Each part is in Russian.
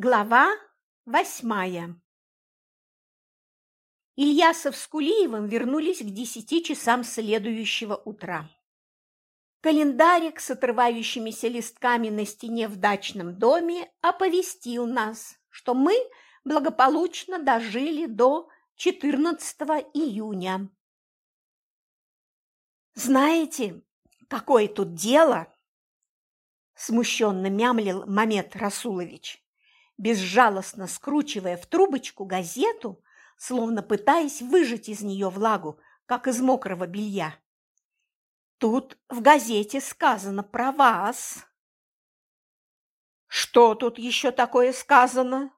Глава восьмая Ильясов с Кулиевым вернулись к десяти часам следующего утра. Календарик с отрывающимися листками на стене в дачном доме оповестил нас, что мы благополучно дожили до 14 июня. «Знаете, какое тут дело?» – смущенно мямлил Мамед Расулович безжалостно скручивая в трубочку газету, словно пытаясь выжать из нее влагу, как из мокрого белья. Тут в газете сказано про вас. Что тут еще такое сказано?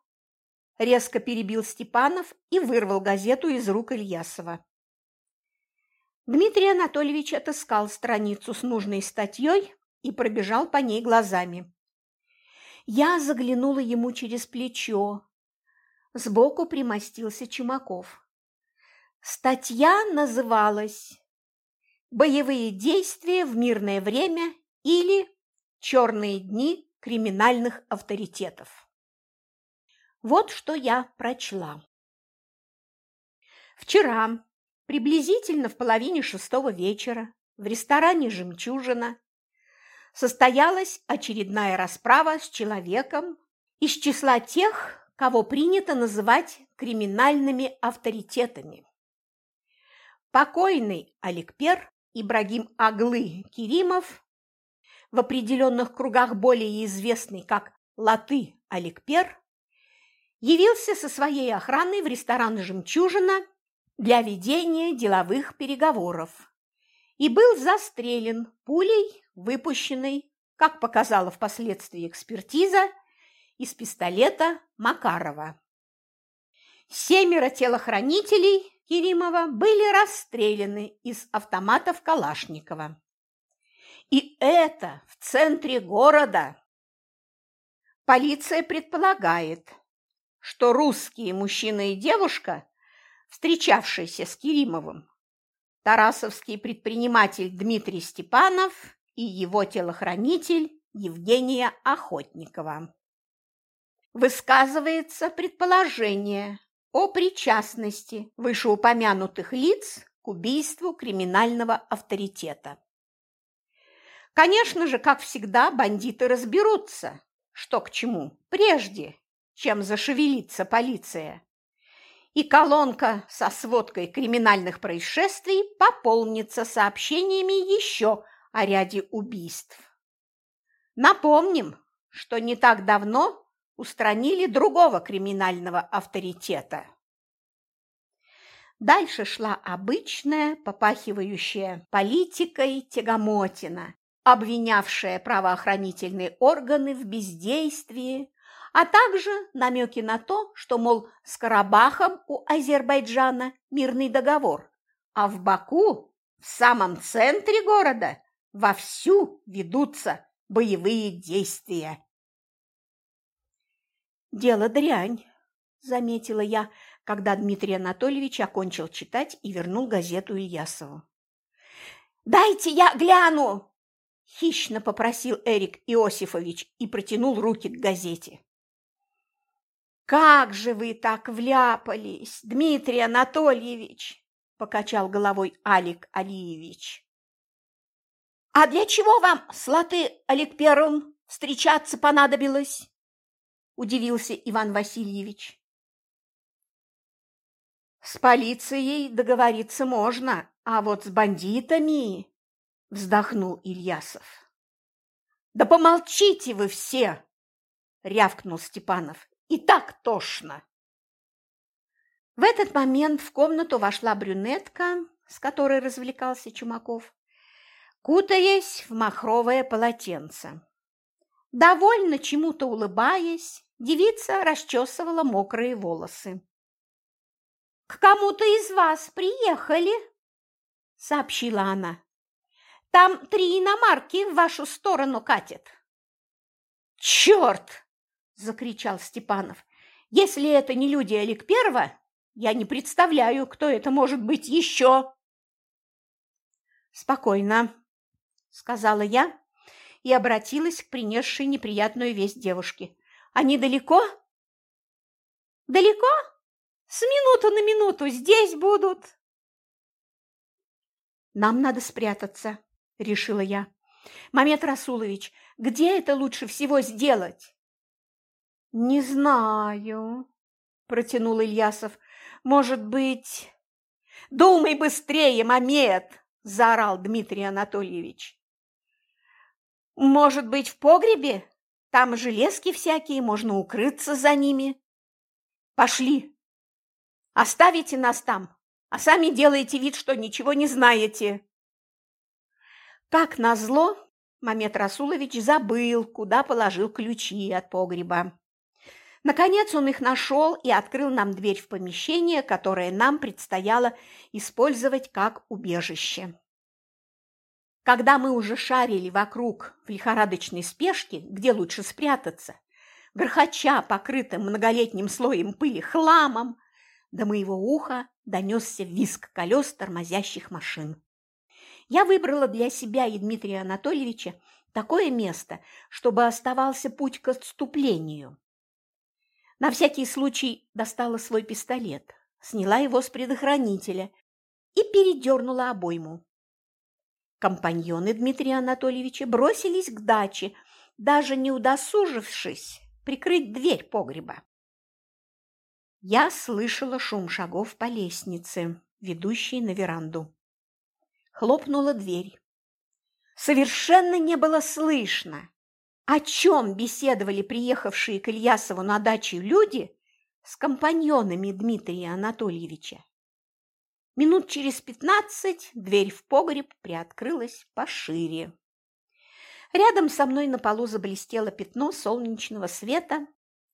Резко перебил Степанов и вырвал газету из рук Ильясова. Дмитрий Анатольевич отыскал страницу с нужной статьей и пробежал по ней глазами. Я заглянула ему через плечо. Сбоку примостился Чумаков. Статья называлась «Боевые действия в мирное время» или «Черные дни криминальных авторитетов». Вот что я прочла. Вчера, приблизительно в половине шестого вечера, в ресторане «Жемчужина» состоялась очередная расправа с человеком из числа тех, кого принято называть криминальными авторитетами. Покойный Аликпер Ибрагим Аглы Киримов, в определенных кругах более известный как Латы Аликпер, явился со своей охраной в ресторан «Жемчужина» для ведения деловых переговоров и был застрелен пулей выпущенный, как показала впоследствии экспертиза, из пистолета Макарова. Семеро телохранителей Керимова были расстреляны из автоматов Калашникова. И это в центре города. Полиция предполагает, что русские мужчина и девушка, встречавшиеся с Керимовым, тарасовский предприниматель Дмитрий Степанов и его телохранитель Евгения Охотникова. Высказывается предположение о причастности вышеупомянутых лиц к убийству криминального авторитета. Конечно же, как всегда, бандиты разберутся, что к чему, прежде, чем зашевелится полиция. И колонка со сводкой криминальных происшествий пополнится сообщениями еще о ряде убийств. Напомним, что не так давно устранили другого криминального авторитета. Дальше шла обычная, попахивающая политикой тягомотина, обвинявшая правоохранительные органы в бездействии, а также намеки на то, что, мол, с Карабахом у Азербайджана мирный договор, а в Баку, в самом центре города, вовсю ведутся боевые действия. «Дело дрянь», – заметила я, когда Дмитрий Анатольевич окончил читать и вернул газету Ильясову. «Дайте я гляну!» – хищно попросил Эрик Иосифович и протянул руки к газете. «Как же вы так вляпались, Дмитрий Анатольевич!» – покачал головой Алик Алиевич. «А для чего вам с Латы Олег Первым встречаться понадобилось?» – удивился Иван Васильевич. «С полицией договориться можно, а вот с бандитами...» – вздохнул Ильясов. «Да помолчите вы все!» – рявкнул Степанов. «И так тошно!» В этот момент в комнату вошла брюнетка, с которой развлекался Чумаков, кутаясь в махровое полотенце. Довольно чему-то улыбаясь, девица расчесывала мокрые волосы. «К кому-то из вас приехали?» – сообщила она. «Там три иномарки в вашу сторону катят». «Черт!» – закричал Степанов. «Если это не люди Первого, я не представляю, кто это может быть еще». «Спокойно», – сказала я и обратилась к принесшей неприятную весть девушке. «Они далеко? Далеко? С минуту на минуту здесь будут. Нам надо спрятаться, решила я. Мамед Расулович, где это лучше всего сделать? Не знаю, протянул Ильясов. Может быть... Думай быстрее, Мамед, заорал Дмитрий Анатольевич. Может быть, в погребе? Там железки всякие, можно укрыться за ними. Пошли. Оставите нас там, а сами делаете вид, что ничего не знаете. Как назло, Мамед Расулович забыл, куда положил ключи от погреба. Наконец он их нашел и открыл нам дверь в помещение, которое нам предстояло использовать как убежище. Когда мы уже шарили вокруг в лихорадочной спешке, где лучше спрятаться, грохоча покрытым многолетним слоем пыли хламом, до моего уха донесся визг колес тормозящих машин. Я выбрала для себя и Дмитрия Анатольевича такое место, чтобы оставался путь к отступлению. На всякий случай достала свой пистолет, сняла его с предохранителя и передернула обойму. Компаньоны Дмитрия Анатольевича бросились к даче, даже не удосужившись прикрыть дверь погреба. Я слышала шум шагов по лестнице, ведущей на веранду. Хлопнула дверь. Совершенно не было слышно, о чем беседовали приехавшие к Ильясову на дачу люди с компаньонами Дмитрия Анатольевича. Минут через пятнадцать дверь в погреб приоткрылась пошире. Рядом со мной на полу заблестело пятно солнечного света,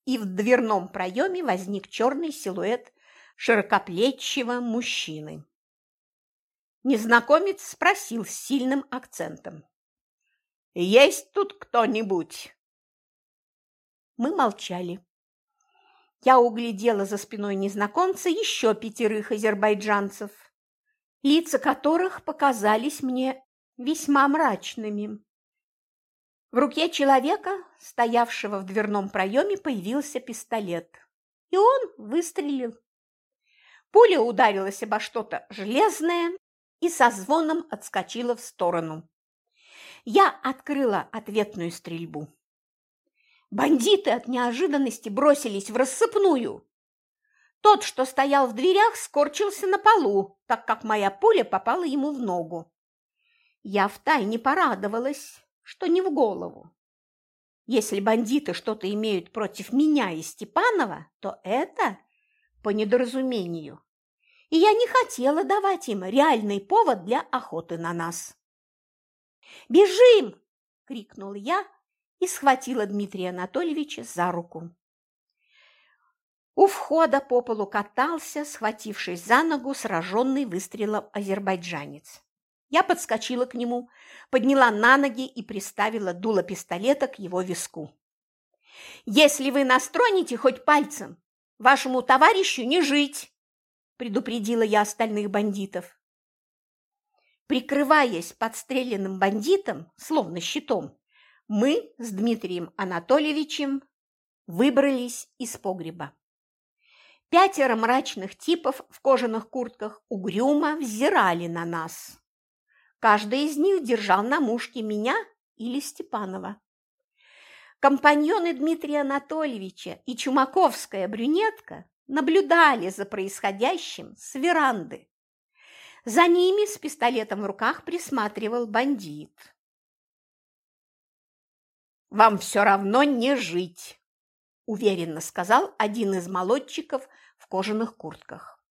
и в дверном проеме возник черный силуэт широкоплечего мужчины. Незнакомец спросил с сильным акцентом. «Есть тут кто-нибудь?» Мы молчали я углядела за спиной незнакомца еще пятерых азербайджанцев, лица которых показались мне весьма мрачными. В руке человека, стоявшего в дверном проеме, появился пистолет, и он выстрелил. Пуля ударилась обо что-то железное и со звоном отскочила в сторону. Я открыла ответную стрельбу. Бандиты от неожиданности бросились в рассыпную. Тот, что стоял в дверях, скорчился на полу, так как моя пуля попала ему в ногу. Я втайне порадовалась, что не в голову. Если бандиты что-то имеют против меня и Степанова, то это по недоразумению. И я не хотела давать им реальный повод для охоты на нас. «Бежим!» – крикнул я, и схватила Дмитрия Анатольевича за руку. У входа по полу катался, схватившись за ногу, сраженный выстрелом азербайджанец. Я подскочила к нему, подняла на ноги и приставила дуло пистолета к его виску. «Если вы настроните хоть пальцем, вашему товарищу не жить!» – предупредила я остальных бандитов. Прикрываясь подстреленным бандитом, словно щитом, мы с Дмитрием Анатольевичем выбрались из погреба. Пятеро мрачных типов в кожаных куртках угрюмо взирали на нас. Каждый из них держал на мушке меня или Степанова. Компаньоны Дмитрия Анатольевича и чумаковская брюнетка наблюдали за происходящим с веранды. За ними с пистолетом в руках присматривал бандит. Вам все равно не жить, уверенно сказал один из молодчиков в кожаных куртках.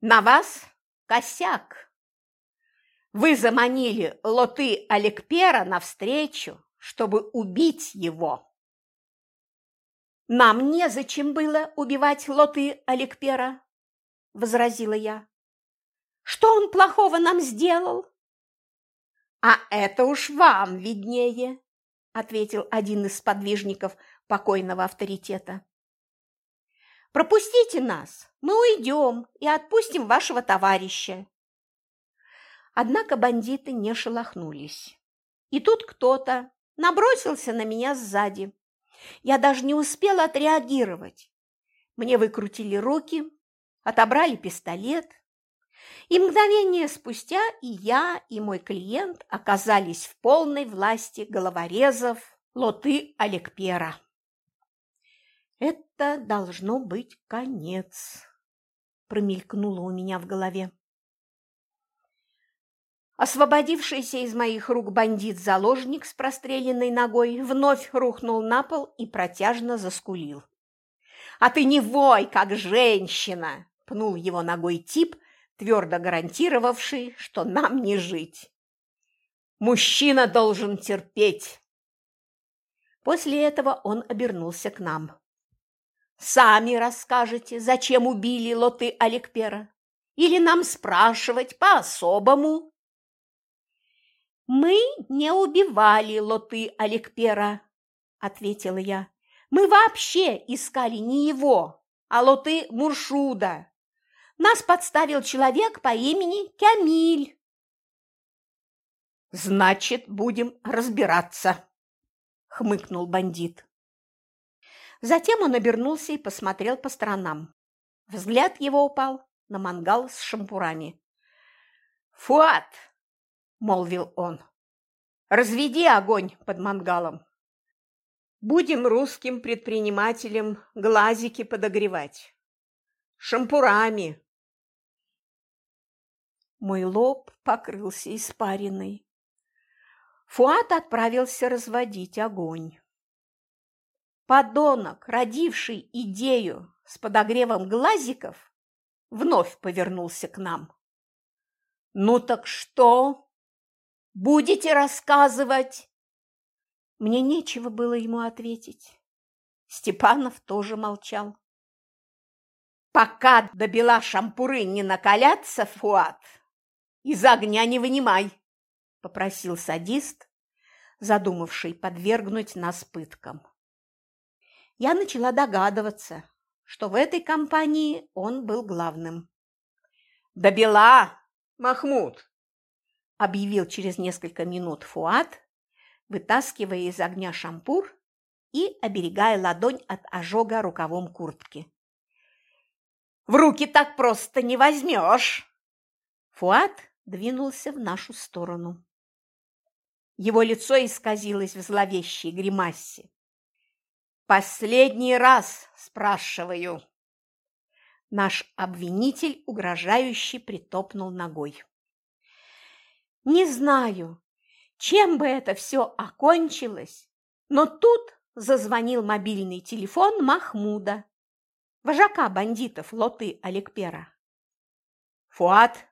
На вас косяк. Вы заманили лоты Алекпера навстречу, чтобы убить его. Нам незачем было убивать лоты Алекпера, возразила я. Что он плохого нам сделал? А это уж вам виднее, ответил один из сподвижников покойного авторитета. Пропустите нас, мы уйдем и отпустим вашего товарища. Однако бандиты не шелохнулись. И тут кто-то набросился на меня сзади. Я даже не успела отреагировать. Мне выкрутили руки, отобрали пистолет, и мгновение спустя и я, и мой клиент оказались в полной власти головорезов Лоты Алекпера. «Это должно быть конец», – промелькнуло у меня в голове. Освободившийся из моих рук бандит-заложник с простреленной ногой вновь рухнул на пол и протяжно заскулил. «А ты не вой, как женщина!» – пнул его ногой тип, твердо гарантировавший, что нам не жить. «Мужчина должен терпеть!» После этого он обернулся к нам. «Сами расскажете, зачем убили Лоты Аликпера? Или нам спрашивать по-особому?» «Мы не убивали Лоты Аликпера», – ответила я. «Мы вообще искали не его, а Лоты Муршуда. Нас подставил человек по имени Камиль». «Значит, будем разбираться», – хмыкнул бандит. Затем он обернулся и посмотрел по сторонам. Взгляд его упал на мангал с шампурами. «Фуат!» – молвил он. «Разведи огонь под мангалом. Будем русским предпринимателям глазики подогревать. Шампурами!» Мой лоб покрылся испариной. Фуат отправился разводить огонь. Подонок, родивший идею с подогревом глазиков, вновь повернулся к нам. «Ну так что? Будете рассказывать?» Мне нечего было ему ответить. Степанов тоже молчал. «Пока до бела шампуры не накалятся, Фуат, из огня не вынимай!» – попросил садист, задумавший подвергнуть нас пыткам. Я начала догадываться, что в этой компании он был главным. «Да бела!» Махмуд!» – объявил через несколько минут Фуат, вытаскивая из огня шампур и оберегая ладонь от ожога рукавом куртки. «В руки так просто не возьмешь!» Фуат двинулся в нашу сторону. Его лицо исказилось в зловещей гримасе. «Последний раз спрашиваю!» Наш обвинитель угрожающе притопнул ногой. Не знаю, чем бы это все окончилось, но тут зазвонил мобильный телефон Махмуда, вожака бандитов Лоты Алекпера. «Фуат,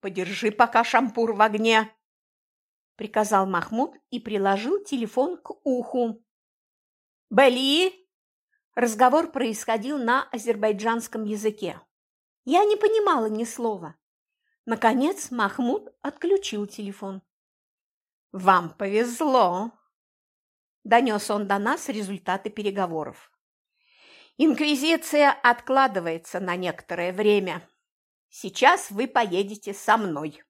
подержи пока шампур в огне!» – приказал Махмуд и приложил телефон к уху. «Бели, Разговор происходил на азербайджанском языке. Я не понимала ни слова. Наконец Махмуд отключил телефон. «Вам повезло!» Донес он до нас результаты переговоров. «Инквизиция откладывается на некоторое время. Сейчас вы поедете со мной».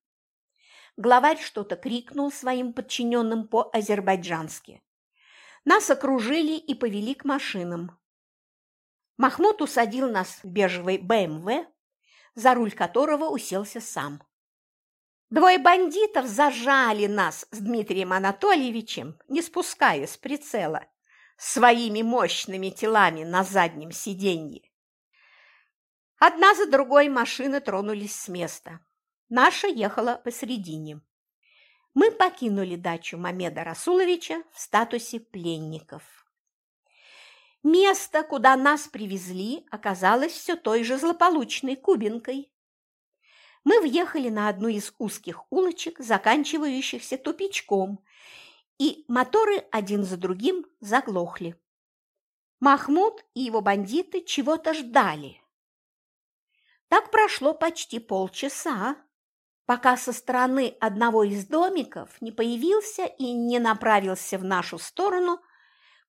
Главарь что-то крикнул своим подчиненным по-азербайджански. Нас окружили и повели к машинам. Махмуд усадил нас в бежевый БМВ, за руль которого уселся сам. Двое бандитов зажали нас с Дмитрием Анатольевичем, не спуская с прицела, своими мощными телами на заднем сиденье. Одна за другой машины тронулись с места. Наша ехала посередине. Мы покинули дачу Мамеда Расуловича в статусе пленников. Место, куда нас привезли, оказалось все той же злополучной Кубинкой. Мы въехали на одну из узких улочек, заканчивающихся тупичком, и моторы один за другим заглохли. Махмуд и его бандиты чего-то ждали. Так прошло почти полчаса, пока со стороны одного из домиков не появился и не направился в нашу сторону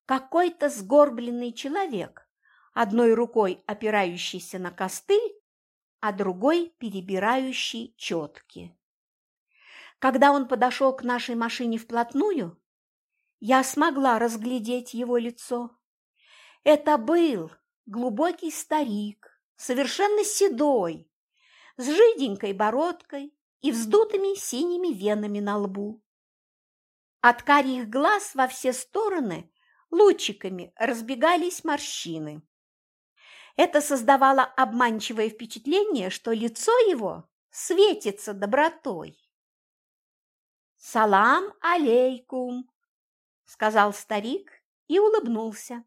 какой-то сгорбленный человек, одной рукой опирающийся на костыль, а другой перебирающий четки. Когда он подошел к нашей машине вплотную, я смогла разглядеть его лицо. Это был глубокий старик, совершенно седой, с жиденькой бородкой и вздутыми синими венами на лбу. От карих глаз во все стороны лучиками разбегались морщины. Это создавало обманчивое впечатление, что лицо его светится добротой. «Салам алейкум!» – сказал старик и улыбнулся.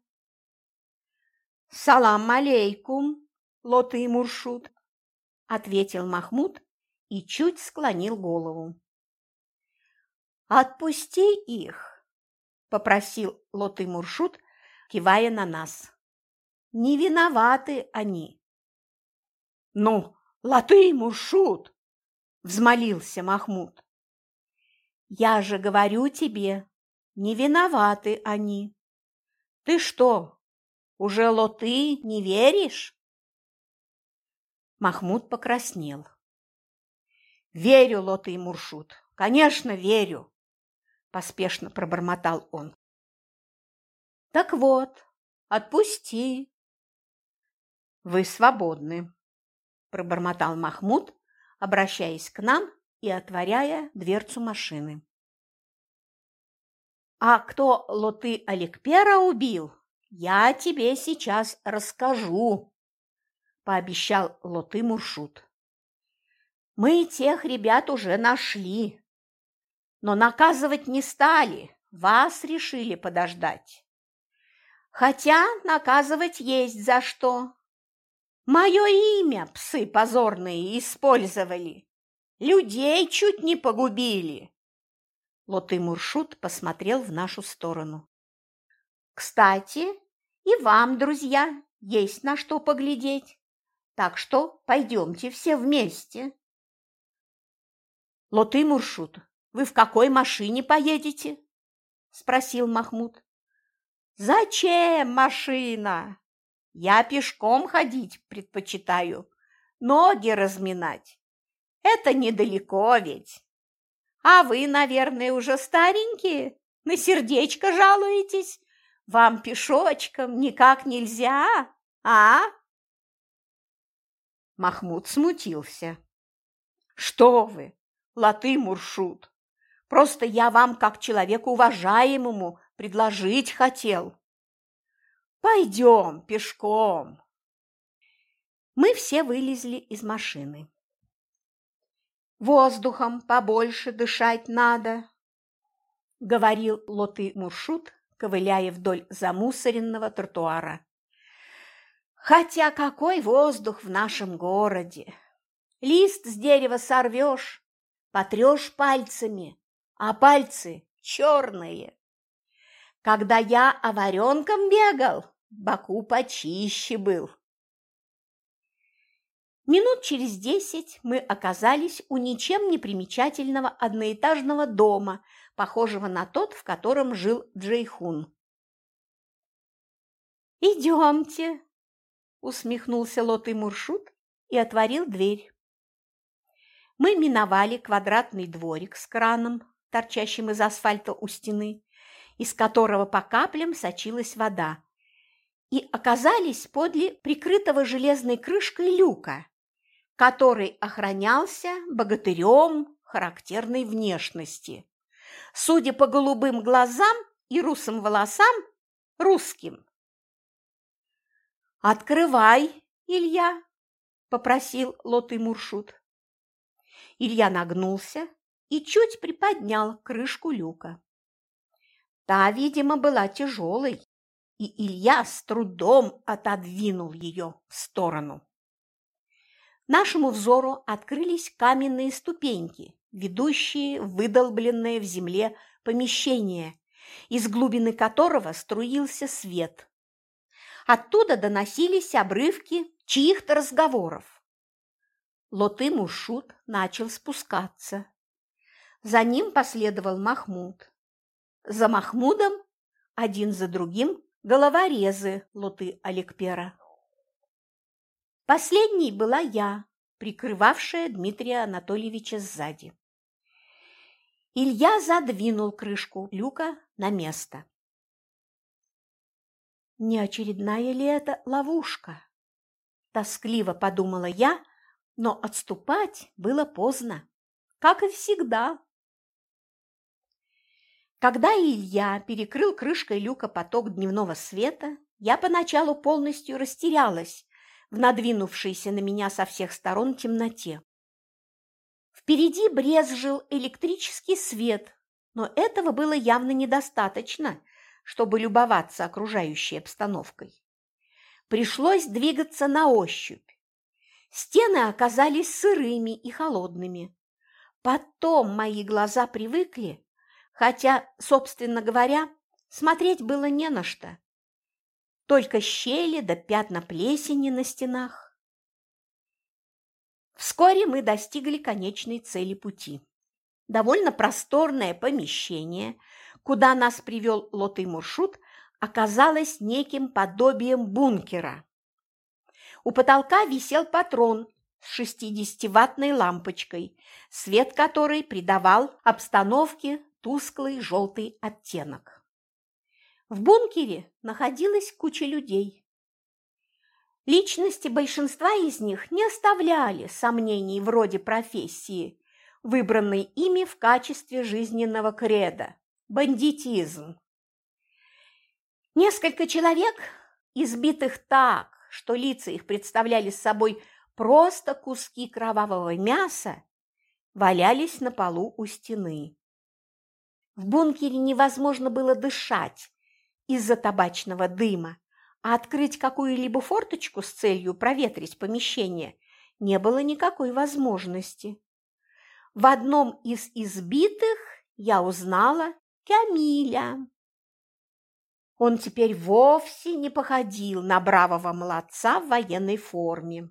«Салам алейкум, лоты Муршут!» – ответил Махмуд и чуть склонил голову. «Отпусти их!» – попросил лоты Муршут, кивая на нас. «Не виноваты они!» «Ну, латы Муршут!» – взмолился Махмуд. «Я же говорю тебе, не виноваты они. Ты что, уже лоты не веришь?» Махмуд покраснел. «Верю, Лоты Муршут, конечно, верю!» – поспешно пробормотал он. «Так вот, отпусти!» «Вы свободны!» – пробормотал Махмуд, обращаясь к нам и отворяя дверцу машины. «А кто Лоты Аликпера убил, я тебе сейчас расскажу!» – пообещал Лоты Муршут. Мы тех ребят уже нашли, но наказывать не стали, вас решили подождать. Хотя наказывать есть за что. Мое имя псы позорные использовали, людей чуть не погубили. Лоты Муршут посмотрел в нашу сторону. Кстати, и вам, друзья, есть на что поглядеть. Так что пойдемте все вместе. «Лоты Муршут, вы в какой машине поедете?» – спросил Махмуд. «Зачем машина? Я пешком ходить предпочитаю, ноги разминать. Это недалеко ведь. А вы, наверное, уже старенькие, на сердечко жалуетесь. Вам пешочком никак нельзя, а?» Махмуд смутился. «Что вы! латы Муршут. Просто я вам, как человеку уважаемому, предложить хотел. Пойдем пешком. Мы все вылезли из машины. Воздухом побольше дышать надо, говорил Лоты Муршут, ковыляя вдоль замусоренного тротуара. Хотя какой воздух в нашем городе! Лист с дерева сорвешь, потрешь пальцами, а пальцы черные. Когда я оваренком бегал, боку почище был. Минут через десять мы оказались у ничем не примечательного одноэтажного дома, похожего на тот, в котором жил Джейхун. «Идемте», – усмехнулся Лоты Муршут и отворил дверь мы миновали квадратный дворик с краном, торчащим из асфальта у стены, из которого по каплям сочилась вода, и оказались подле прикрытого железной крышкой люка, который охранялся богатырем характерной внешности. Судя по голубым глазам и русым волосам, русским. «Открывай, Илья!» – попросил Лоты Муршут. Илья нагнулся и чуть приподнял крышку люка. Та, видимо, была тяжелой, и Илья с трудом отодвинул ее в сторону. Нашему взору открылись каменные ступеньки, ведущие выдолбленное в земле помещение, из глубины которого струился свет. Оттуда доносились обрывки чьих-то разговоров. Лоты Мушут начал спускаться. За ним последовал Махмуд. За Махмудом один за другим головорезы Лоты Аликпера. Последней была я, прикрывавшая Дмитрия Анатольевича сзади. Илья задвинул крышку люка на место. Не очередная ли это ловушка? Тоскливо подумала я, но отступать было поздно, как и всегда. Когда Илья перекрыл крышкой люка поток дневного света, я поначалу полностью растерялась в надвинувшейся на меня со всех сторон темноте. Впереди брезжил электрический свет, но этого было явно недостаточно, чтобы любоваться окружающей обстановкой. Пришлось двигаться на ощупь. Стены оказались сырыми и холодными. Потом мои глаза привыкли, хотя, собственно говоря, смотреть было не на что. Только щели да пятна плесени на стенах. Вскоре мы достигли конечной цели пути. Довольно просторное помещение, куда нас привел лотый маршрут, оказалось неким подобием бункера. У потолка висел патрон с 60-ваттной лампочкой, свет которой придавал обстановке тусклый желтый оттенок. В бункере находилась куча людей. Личности большинства из них не оставляли сомнений вроде профессии, выбранной ими в качестве жизненного креда – бандитизм. Несколько человек, избитых так, что лица их представляли собой просто куски кровавого мяса, валялись на полу у стены. В бункере невозможно было дышать из-за табачного дыма, а открыть какую-либо форточку с целью проветрить помещение не было никакой возможности. В одном из избитых я узнала Камиля. Он теперь вовсе не походил на бравого молодца в военной форме,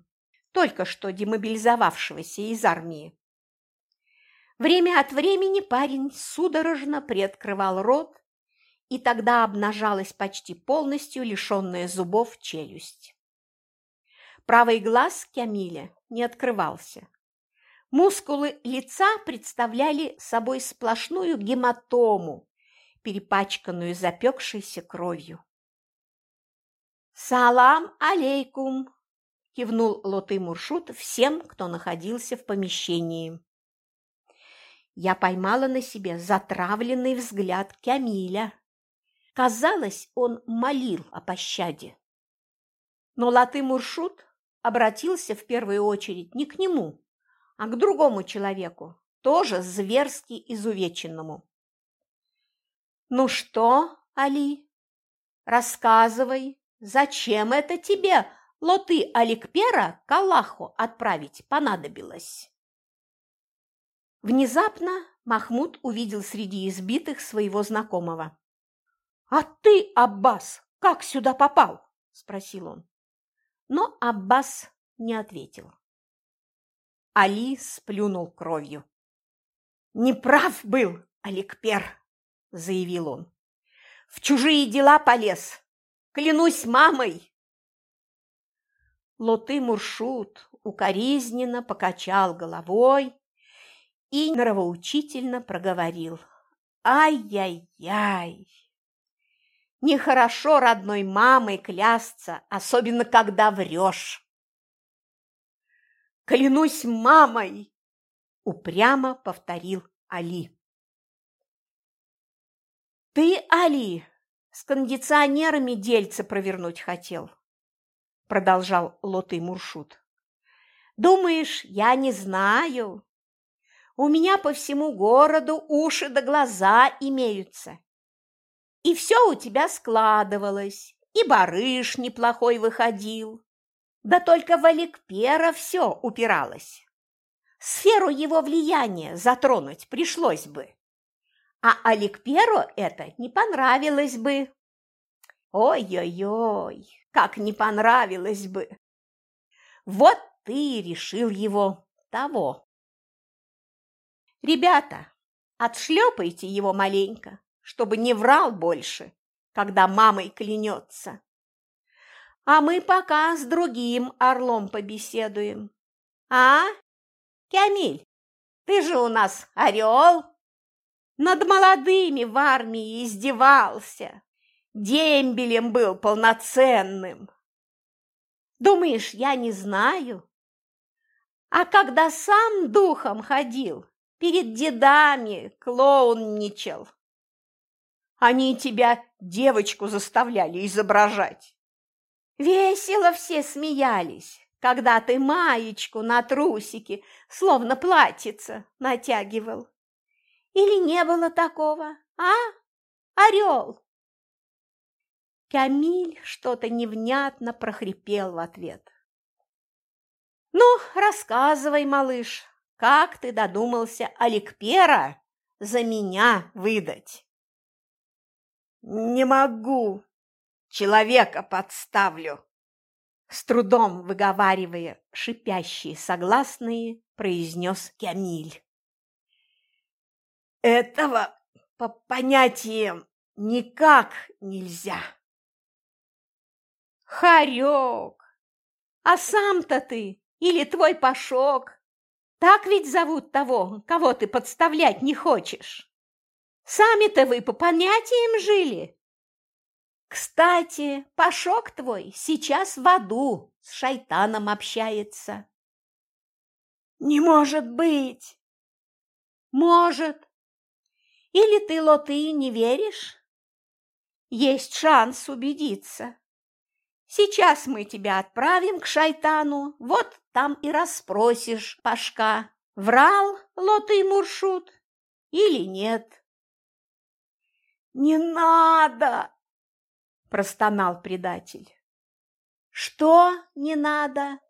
только что демобилизовавшегося из армии. Время от времени парень судорожно приоткрывал рот, и тогда обнажалась почти полностью лишенная зубов челюсть. Правый глаз Камиля не открывался. Мускулы лица представляли собой сплошную гематому, перепачканную запекшейся кровью. «Салам алейкум!» – кивнул Лоты Муршут всем, кто находился в помещении. Я поймала на себе затравленный взгляд Камиля. Казалось, он молил о пощаде. Но Латы Муршут обратился в первую очередь не к нему, а к другому человеку, тоже зверски изувеченному. «Ну что, Али, рассказывай, зачем это тебе, лоты Аликпера, к Аллаху отправить понадобилось?» Внезапно Махмуд увидел среди избитых своего знакомого. «А ты, Аббас, как сюда попал?» – спросил он. Но Аббас не ответил. Али сплюнул кровью. «Неправ был, Аликпер!» – заявил он. «В чужие дела полез! Клянусь мамой!» Лоты Муршут укоризненно покачал головой и нравоучительно проговорил. «Ай-яй-яй! Нехорошо родной мамой клясться, особенно когда врешь!» «Клянусь мамой!» – упрямо повторил Али. «Ты, Али, с кондиционерами дельце провернуть хотел», – продолжал лотый Муршут. «Думаешь, я не знаю? У меня по всему городу уши да глаза имеются. И все у тебя складывалось, и барыш неплохой выходил. Да только в Аликпера все упиралось. Сферу его влияния затронуть пришлось бы а Аликперу это не понравилось бы. Ой-ой-ой, как не понравилось бы. Вот ты решил его того. Ребята, отшлепайте его маленько, чтобы не врал больше, когда мамой клянется. А мы пока с другим орлом побеседуем. А, Камиль, ты же у нас орел. Над молодыми в армии издевался. дембелем был полноценным. Думаешь, я не знаю? А когда сам духом ходил, перед дедами клоунничал. Они тебя девочку заставляли изображать. Весело все смеялись, когда ты маечку на трусики, словно платьице, натягивал. Или не было такого, а, орел? Камиль что-то невнятно прохрипел в ответ. «Ну, рассказывай, малыш, как ты додумался Аликпера за меня выдать?» «Не могу. Человека подставлю!» С трудом выговаривая шипящие согласные, произнес Камиль. «Этого по понятиям никак нельзя!» Харек! А сам-то ты или твой Пашок? Так ведь зовут того, кого ты подставлять не хочешь. Сами-то вы по понятиям жили. Кстати, Пашок твой сейчас в аду с шайтаном общается. Не может быть! Может. Или ты, Лоты, не веришь? Есть шанс убедиться. Сейчас мы тебя отправим к шайтану, вот там и расспросишь Пашка, врал лотый Муршут или нет. «Не надо!» – простонал предатель. «Что не надо?»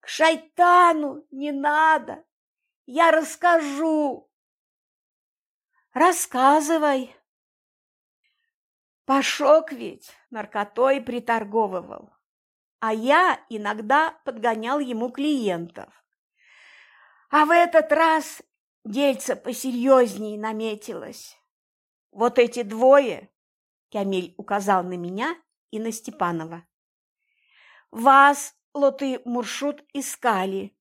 «К шайтану не надо! Я расскажу!» «Рассказывай!» Пашок ведь наркотой приторговывал, а я иногда подгонял ему клиентов. А в этот раз дельце посерьезнее наметилось. Вот эти двое, Камиль указал на меня и на Степанова, вас, лоты Муршут, искали.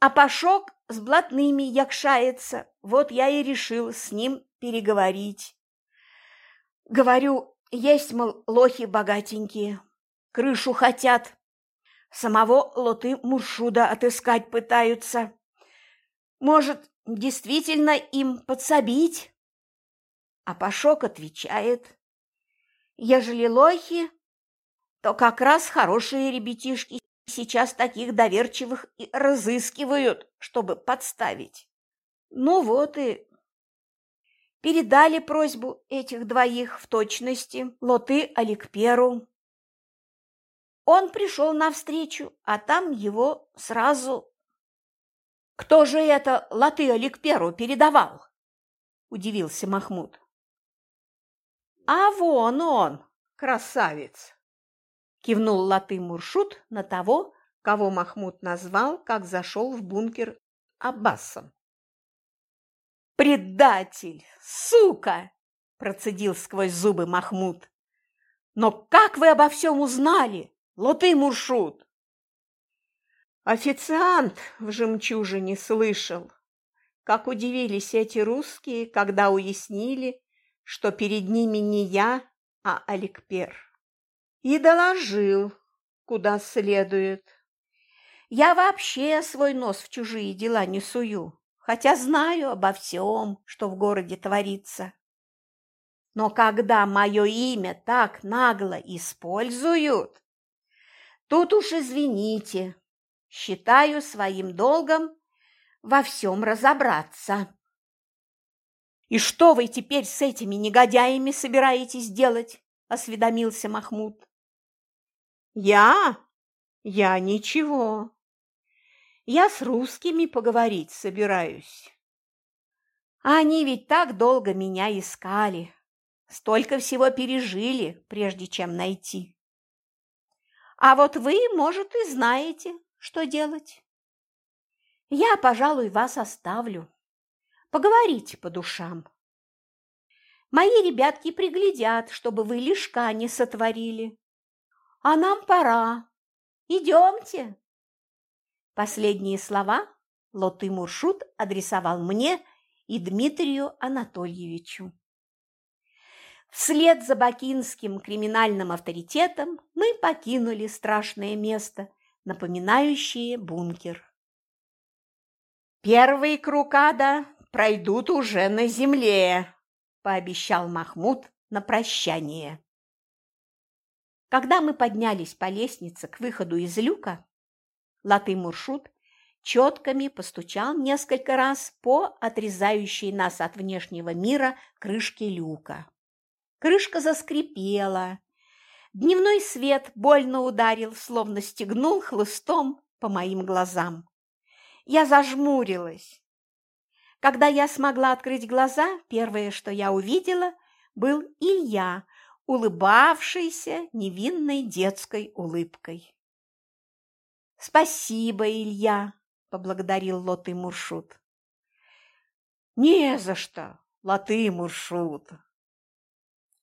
А Пашок с блатными якшается, вот я и решил с ним переговорить. Говорю, есть, мол, лохи богатенькие, крышу хотят. Самого лоты Муршуда отыскать пытаются. Может, действительно им подсобить? А Пашок отвечает, ежели лохи, то как раз хорошие ребятишки сейчас таких доверчивых и разыскивают, чтобы подставить. Ну вот и передали просьбу этих двоих в точности Лоты Аликперу. Он пришел навстречу, а там его сразу... «Кто же это Латы Аликперу передавал?» – удивился Махмуд. «А вон он, красавец!» – кивнул Латы Муршут на того, кого Махмуд назвал, как зашел в бункер Аббасом. «Предатель! Сука!» – процедил сквозь зубы Махмуд. «Но как вы обо всем узнали, лоты Муршут?» Официант в жемчужине слышал, как удивились эти русские, когда уяснили, что перед ними не я, а Аликпер. И доложил, куда следует. Я вообще свой нос в чужие дела не сую хотя знаю обо всем, что в городе творится. Но когда мое имя так нагло используют, тут уж извините, считаю своим долгом во всем разобраться. «И что вы теперь с этими негодяями собираетесь делать?» – осведомился Махмуд. «Я? Я ничего. Я с русскими поговорить собираюсь. Они ведь так долго меня искали, столько всего пережили, прежде чем найти. А вот вы, может, и знаете, что делать. Я, пожалуй, вас оставлю. Поговорите по душам. Мои ребятки приглядят, чтобы вы лишка не сотворили. А нам пора. Идемте. Последние слова Лоты Муршут адресовал мне и Дмитрию Анатольевичу. Вслед за бакинским криминальным авторитетом мы покинули страшное место, напоминающее бункер. «Первый круг ада пройдут уже на земле», – пообещал Махмуд на прощание. Когда мы поднялись по лестнице к выходу из люка, Латый Муршут четками постучал несколько раз по отрезающей нас от внешнего мира крышке люка. Крышка заскрипела. Дневной свет больно ударил, словно стегнул хлыстом по моим глазам. Я зажмурилась. Когда я смогла открыть глаза, первое, что я увидела, был Илья, улыбавшийся невинной детской улыбкой. «Спасибо, Илья!» – поблагодарил Лоты Муршут. «Не за что, Латы Муршут!»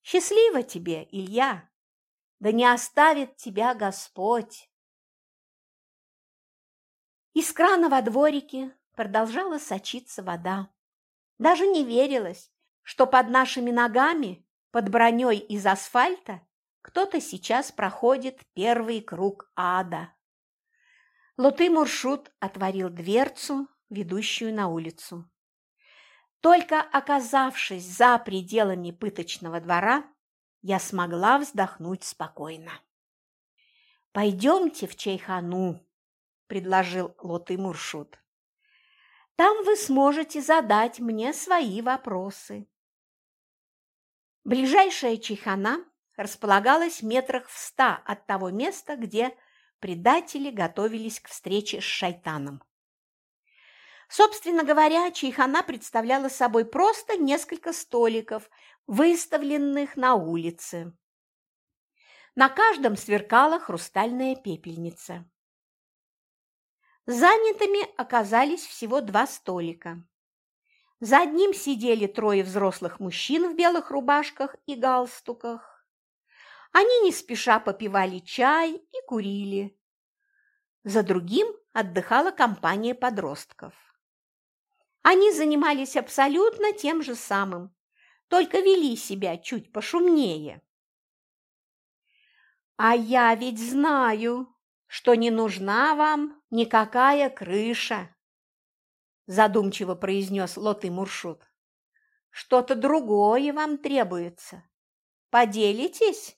Счастливо тебе, Илья! Да не оставит тебя Господь!» Из крана во дворике продолжала сочиться вода. Даже не верилось, что под нашими ногами, под броней из асфальта, кто-то сейчас проходит первый круг ада. Луты Муршут отворил дверцу, ведущую на улицу. Только оказавшись за пределами пыточного двора, я смогла вздохнуть спокойно. «Пойдемте в Чайхану», – предложил Лоты Муршут. «Там вы сможете задать мне свои вопросы». Ближайшая Чайхана располагалась метрах в ста от того места, где предатели готовились к встрече с шайтаном. Собственно говоря, чайхана представляла собой просто несколько столиков, выставленных на улице. На каждом сверкала хрустальная пепельница. Занятыми оказались всего два столика. За одним сидели трое взрослых мужчин в белых рубашках и галстуках. Они не спеша попивали чай и курили. За другим отдыхала компания подростков. Они занимались абсолютно тем же самым, только вели себя чуть пошумнее. «А я ведь знаю, что не нужна вам никакая крыша», задумчиво произнес Лоты Муршут. «Что-то другое вам требуется. Поделитесь?»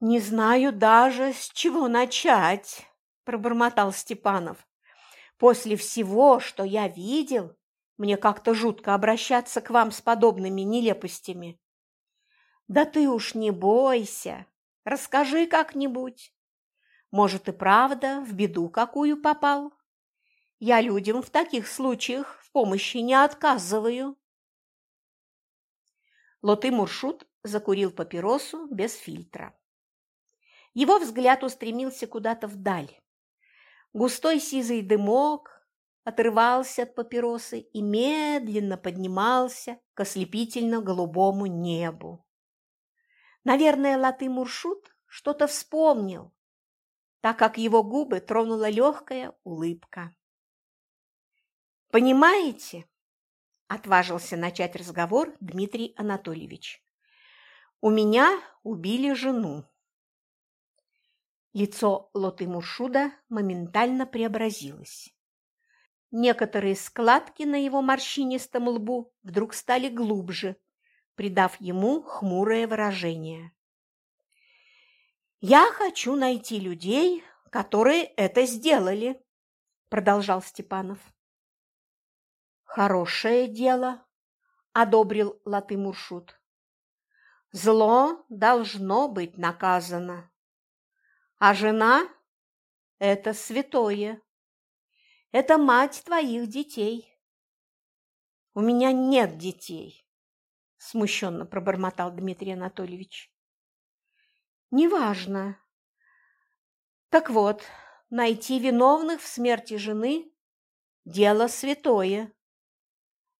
«Не знаю даже, с чего начать», – пробормотал Степанов. После всего, что я видел, мне как-то жутко обращаться к вам с подобными нелепостями. Да ты уж не бойся, расскажи как-нибудь. Может, и правда в беду какую попал? Я людям в таких случаях в помощи не отказываю. Лоты Муршут закурил папиросу без фильтра. Его взгляд устремился куда-то вдаль. Густой сизый дымок отрывался от папиросы и медленно поднимался к ослепительно-голубому небу. Наверное, Латы Муршут что-то вспомнил, так как его губы тронула легкая улыбка. «Понимаете?» – отважился начать разговор Дмитрий Анатольевич. «У меня убили жену. Лицо Лоты Муршуда моментально преобразилось. Некоторые складки на его морщинистом лбу вдруг стали глубже, придав ему хмурое выражение. «Я хочу найти людей, которые это сделали», – продолжал Степанов. «Хорошее дело», – одобрил Латы Муршут. «Зло должно быть наказано». А жена – это святое. Это мать твоих детей. У меня нет детей, смущенно пробормотал Дмитрий Анатольевич. Неважно. Так вот, найти виновных в смерти жены – дело святое.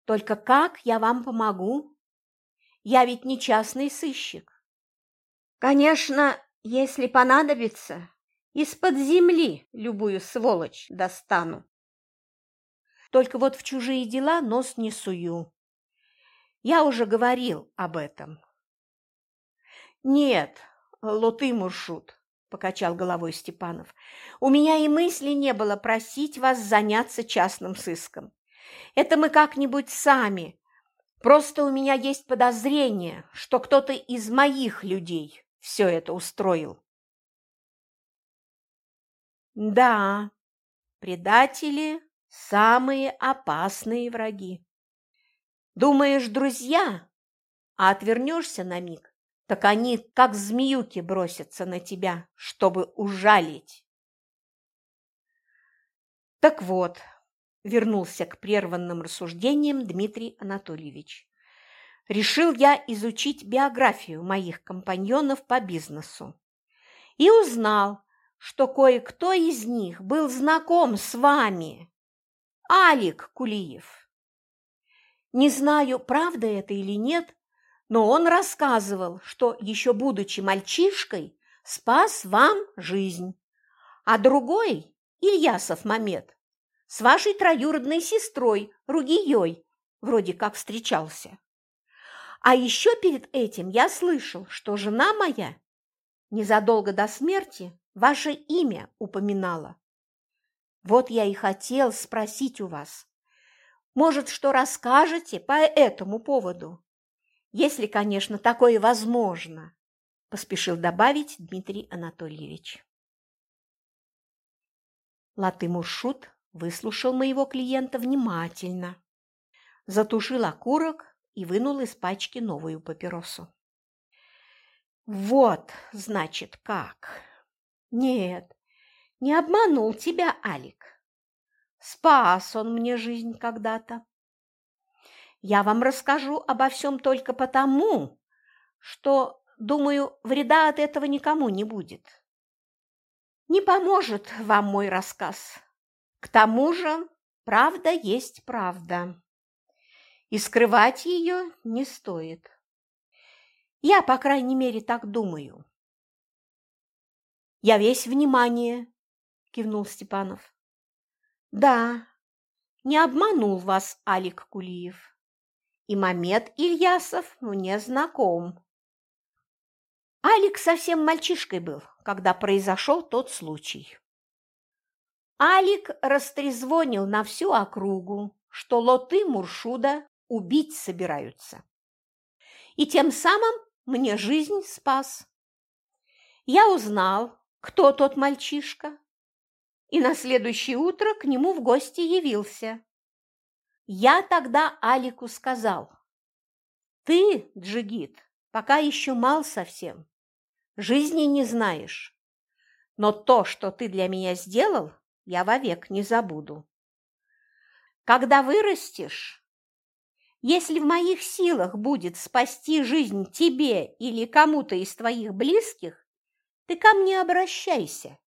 Только как я вам помогу? Я ведь не частный сыщик. Конечно, если понадобится, из-под земли любую сволочь достану. Только вот в чужие дела нос не сую. Я уже говорил об этом. Нет, лоты Муршут, покачал головой Степанов. У меня и мысли не было просить вас заняться частным сыском. Это мы как-нибудь сами. Просто у меня есть подозрение, что кто-то из моих людей все это устроил. Да, предатели – самые опасные враги. Думаешь, друзья, а отвернешься на миг, так они, как змеюки, бросятся на тебя, чтобы ужалить. Так вот, вернулся к прерванным рассуждениям Дмитрий Анатольевич. Решил я изучить биографию моих компаньонов по бизнесу и узнал, что кое-кто из них был знаком с вами. Алик Кулиев. Не знаю, правда это или нет, но он рассказывал, что еще будучи мальчишкой, спас вам жизнь. А другой, Ильясов Мамед, с вашей троюродной сестрой Ругией вроде как встречался. А еще перед этим я слышал, что жена моя незадолго до смерти ваше имя упоминала. Вот я и хотел спросить у вас, может, что расскажете по этому поводу? Если, конечно, такое возможно, поспешил добавить Дмитрий Анатольевич. Латымуршут выслушал моего клиента внимательно, затушил окурок и вынул из пачки новую папиросу. «Вот, значит, как!» Нет, не обманул тебя, Алик. Спас он мне жизнь когда-то. Я вам расскажу обо всем только потому, что, думаю, вреда от этого никому не будет. Не поможет вам мой рассказ. К тому же, правда есть правда. И скрывать ее не стоит. Я, по крайней мере, так думаю. Я весь внимание, кивнул Степанов. Да, не обманул вас Алик Кулиев. И Мамед Ильясов мне знаком. Алик совсем мальчишкой был, когда произошел тот случай. Алик растрезвонил на всю округу, что лоты Муршуда убить собираются. И тем самым мне жизнь спас. Я узнал, кто тот мальчишка, и на следующее утро к нему в гости явился. Я тогда Алику сказал, «Ты, Джигит, пока еще мал совсем, жизни не знаешь, но то, что ты для меня сделал, я вовек не забуду. Когда вырастешь, если в моих силах будет спасти жизнь тебе или кому-то из твоих близких, ты ко мне обращайся.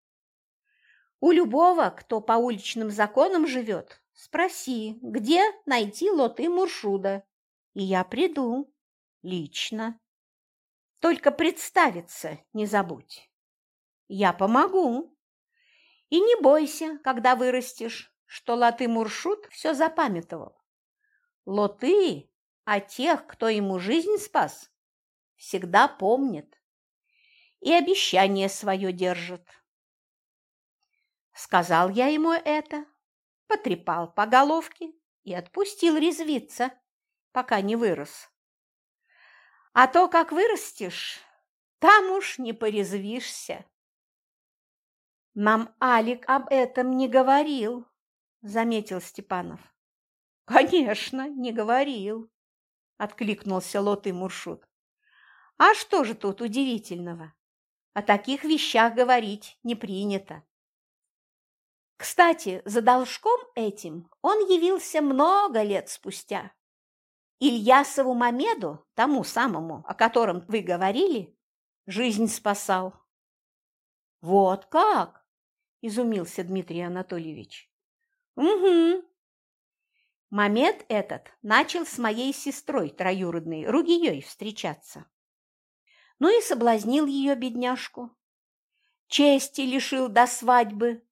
У любого, кто по уличным законам живет, спроси, где найти лоты Муршуда, и я приду лично. Только представиться не забудь. Я помогу. И не бойся, когда вырастешь, что лоты Муршут все запамятовал. Лоты, а тех, кто ему жизнь спас, всегда помнит и обещание свое держит. Сказал я ему это, потрепал по головке и отпустил резвиться, пока не вырос. А то, как вырастешь, там уж не порезвишься. Нам Алик об этом не говорил, заметил Степанов. Конечно, не говорил, откликнулся лотый Муршут. А что же тут удивительного? О таких вещах говорить не принято. Кстати, за должком этим он явился много лет спустя. Ильясову Мамеду, тому самому, о котором вы говорили, жизнь спасал. Вот как? Изумился Дмитрий Анатольевич. Угу. Мамед этот начал с моей сестрой троюродной Ругией встречаться ну и соблазнил ее, бедняжку. Чести лишил до свадьбы.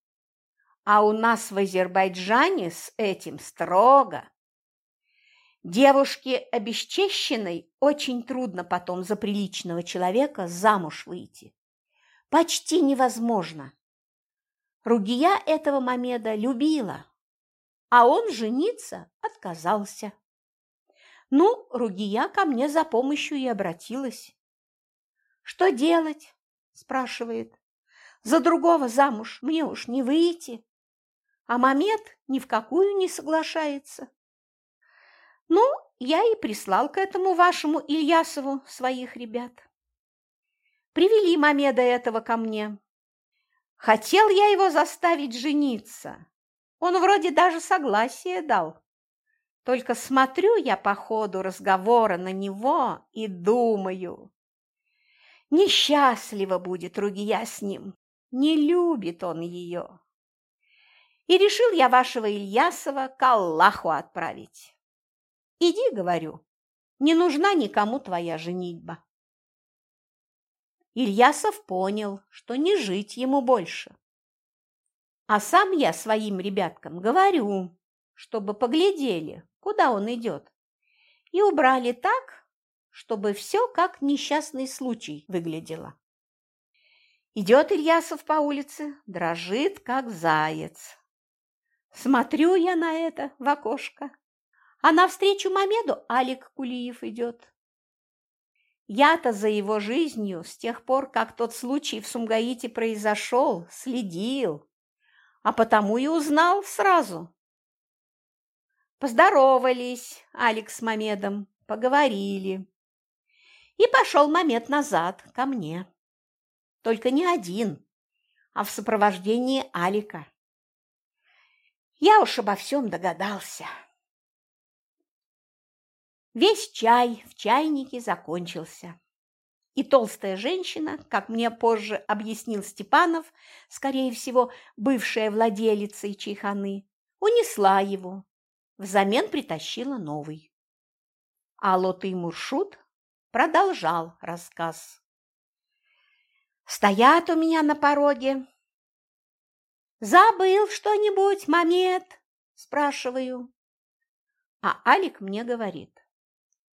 А у нас в Азербайджане с этим строго. Девушке обесчещенной очень трудно потом за приличного человека замуж выйти. Почти невозможно. Ругия этого Мамеда любила, а он жениться отказался. Ну, Ругия ко мне за помощью и обратилась. «Что делать?» – спрашивает. «За другого замуж мне уж не выйти». А Мамед ни в какую не соглашается. Ну, я и прислал к этому вашему Ильясову своих ребят. Привели Мамеда этого ко мне. Хотел я его заставить жениться. Он вроде даже согласие дал. Только смотрю я по ходу разговора на него и думаю. Несчастлива будет Ругия с ним, не любит он ее. И решил я вашего Ильясова к Аллаху отправить. Иди, говорю, не нужна никому твоя женитьба. Ильясов понял, что не жить ему больше. А сам я своим ребяткам говорю, чтобы поглядели, куда он идет, и убрали так, чтобы все как несчастный случай выглядело. Идет Ильясов по улице, дрожит, как заяц. Смотрю я на это в окошко а навстречу Мамеду Алик Кулиев идет. Я-то за его жизнью с тех пор, как тот случай в Сумгаите произошел, следил, а потому и узнал сразу. Поздоровались Алик с Мамедом, поговорили. И пошел Мамед назад, ко мне. Только не один, а в сопровождении Алика. Я уж обо всем догадался. Весь чай в чайнике закончился. И толстая женщина, как мне позже объяснил Степанов, скорее всего, бывшая владелица чайханы, унесла его, взамен притащила новый. А Лоты Муршут продолжал рассказ. Стоят у меня на пороге. «Забыл что-нибудь, Мамед?» – спрашиваю. А Алик мне говорит.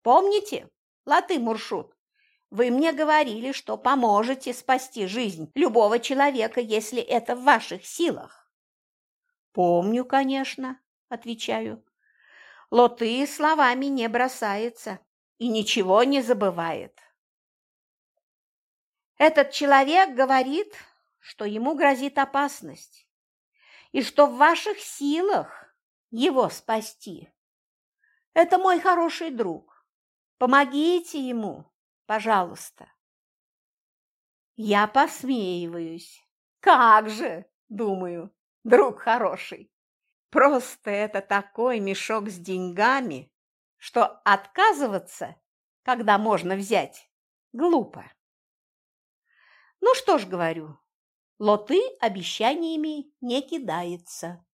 Помните, Латы Муршут, вы мне говорили, что поможете спасти жизнь любого человека, если это в ваших силах. Помню, конечно, отвечаю. Лоты словами не бросается и ничего не забывает. Этот человек говорит, что ему грозит опасность и что в ваших силах его спасти. Это мой хороший друг. Помогите ему, пожалуйста. Я посмеиваюсь. Как же, думаю, друг хороший. Просто это такой мешок с деньгами, что отказываться, когда можно взять, глупо. Ну что ж, говорю, лоты обещаниями не кидается.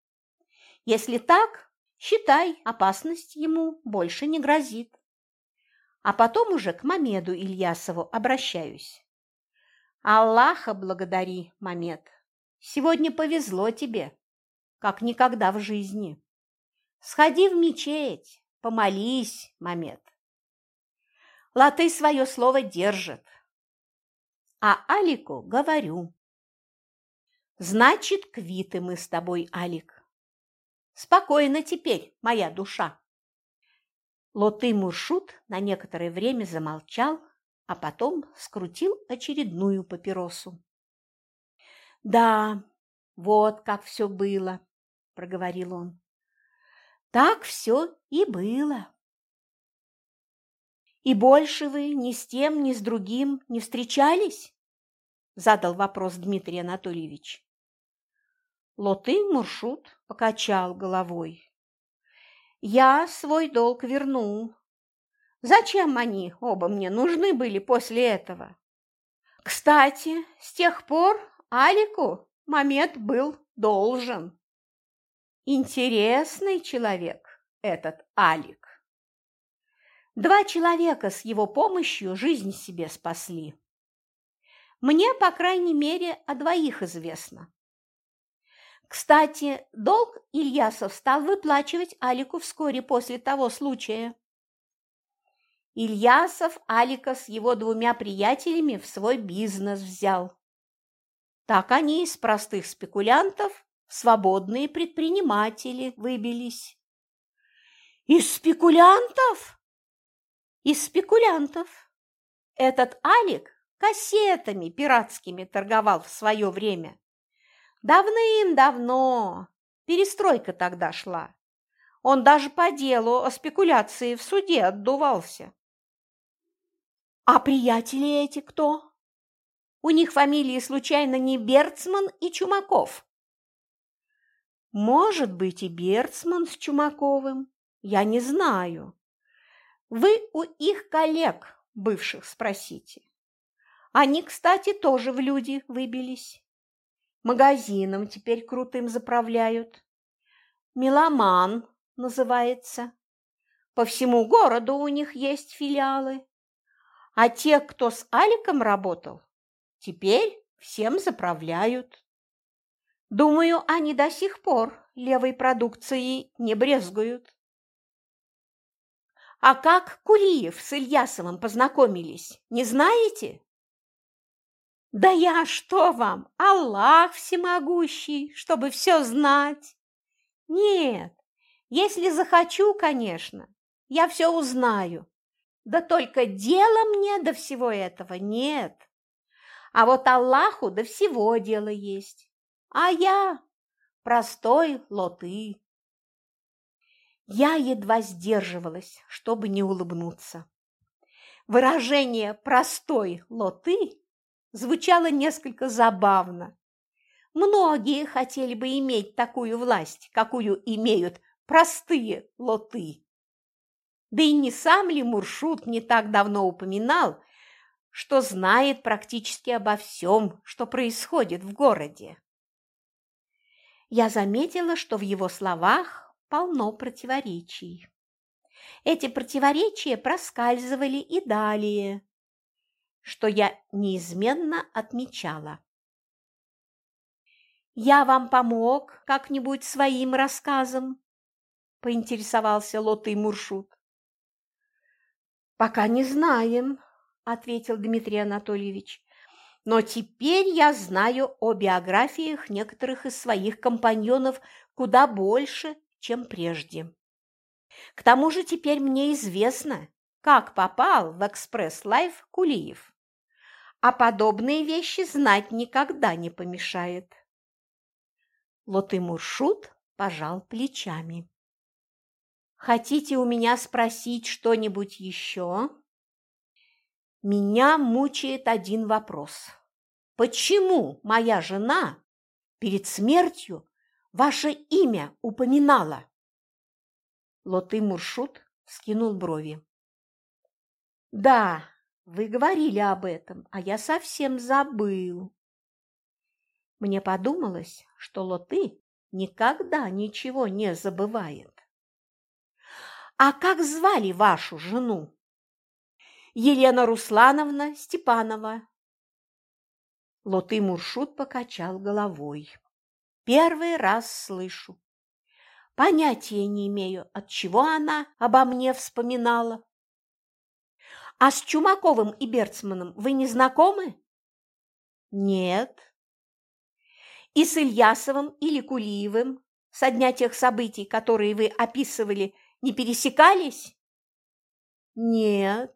Если так, считай, опасность ему больше не грозит а потом уже к Мамеду Ильясову обращаюсь. Аллаха благодари, Мамед. Сегодня повезло тебе, как никогда в жизни. Сходи в мечеть, помолись, Мамед. Латы свое слово держит. А Алику говорю. Значит, квиты мы с тобой, Алик. Спокойно теперь, моя душа. Лоты Муршут на некоторое время замолчал, а потом скрутил очередную папиросу. «Да, вот как все было», – проговорил он. «Так все и было». «И больше вы ни с тем, ни с другим не встречались?» – задал вопрос Дмитрий Анатольевич. Лоты Муршут покачал головой. Я свой долг вернул. Зачем они оба мне нужны были после этого? Кстати, с тех пор Алику Мамед был должен. Интересный человек этот Алик. Два человека с его помощью жизнь себе спасли. Мне, по крайней мере, о двоих известно. Кстати, долг Ильясов стал выплачивать Алику вскоре после того случая. Ильясов Алика с его двумя приятелями в свой бизнес взял. Так они из простых спекулянтов в свободные предприниматели выбились. Из спекулянтов? Из спекулянтов. Этот Алик кассетами пиратскими торговал в свое время. Давным-давно. Перестройка тогда шла. Он даже по делу о спекуляции в суде отдувался. А приятели эти кто? У них фамилии случайно не Берцман и Чумаков? Может быть, и Берцман с Чумаковым. Я не знаю. Вы у их коллег бывших спросите. Они, кстати, тоже в люди выбились. Магазином теперь крутым заправляют. Меломан называется. По всему городу у них есть филиалы. А те, кто с Аликом работал, Теперь всем заправляют. Думаю, они до сих пор левой продукцией не брезгуют. А как Кулиев с Ильясовым познакомились, не знаете? Да я что вам, Аллах всемогущий, чтобы все знать? Нет, если захочу, конечно, я все узнаю. Да только дела мне до всего этого нет. А вот Аллаху до всего дело есть. А я простой лоты. Я едва сдерживалась, чтобы не улыбнуться. Выражение «простой лоты» звучало несколько забавно. Многие хотели бы иметь такую власть, какую имеют простые лоты. Да и не сам ли Муршут не так давно упоминал, что знает практически обо всем, что происходит в городе. Я заметила, что в его словах полно противоречий. Эти противоречия проскальзывали и далее, что я неизменно отмечала. «Я вам помог как-нибудь своим рассказом?» – поинтересовался Лотый Муршут. «Пока не знаем», – ответил Дмитрий Анатольевич. «Но теперь я знаю о биографиях некоторых из своих компаньонов куда больше, чем прежде. К тому же теперь мне известно, как попал в «Экспресс-лайф» Кулиев. А подобные вещи знать никогда не помешает». Лотымуршут пожал плечами. «Хотите у меня спросить что-нибудь еще?» Меня мучает один вопрос. Почему моя жена перед смертью ваше имя упоминала? Лоты Муршут скинул брови. Да, вы говорили об этом, а я совсем забыл. Мне подумалось, что Лоты никогда ничего не забывает. А как звали вашу жену? Елена Руслановна Степанова. Лоты Муршут покачал головой. Первый раз слышу. Понятия не имею, от чего она обо мне вспоминала. А с Чумаковым и Берцманом вы не знакомы? Нет. И с Ильясовым или Кулиевым со дня тех событий, которые вы описывали, не пересекались? Нет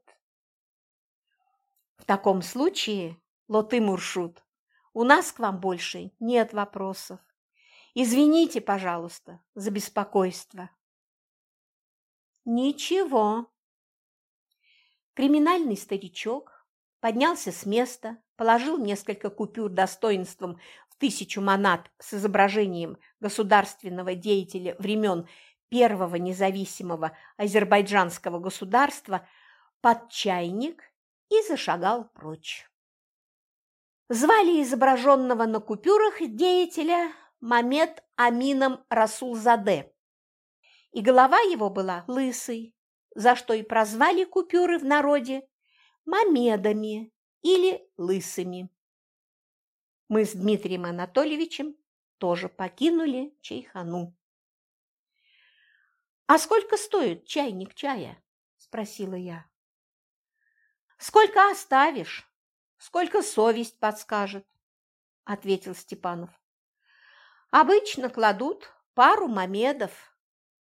таком случае, Лоты Муршут, у нас к вам больше нет вопросов. Извините, пожалуйста, за беспокойство. Ничего. Криминальный старичок поднялся с места, положил несколько купюр достоинством в тысячу монат с изображением государственного деятеля времен первого независимого азербайджанского государства под чайник и зашагал прочь. Звали изображенного на купюрах деятеля Мамед Амином Расулзаде, и голова его была лысой, за что и прозвали купюры в народе Мамедами или лысыми. Мы с Дмитрием Анатольевичем тоже покинули чайхану. «А сколько стоит чайник чая?» – спросила я. Сколько оставишь, сколько совесть подскажет, ответил Степанов. Обычно кладут пару мамедов.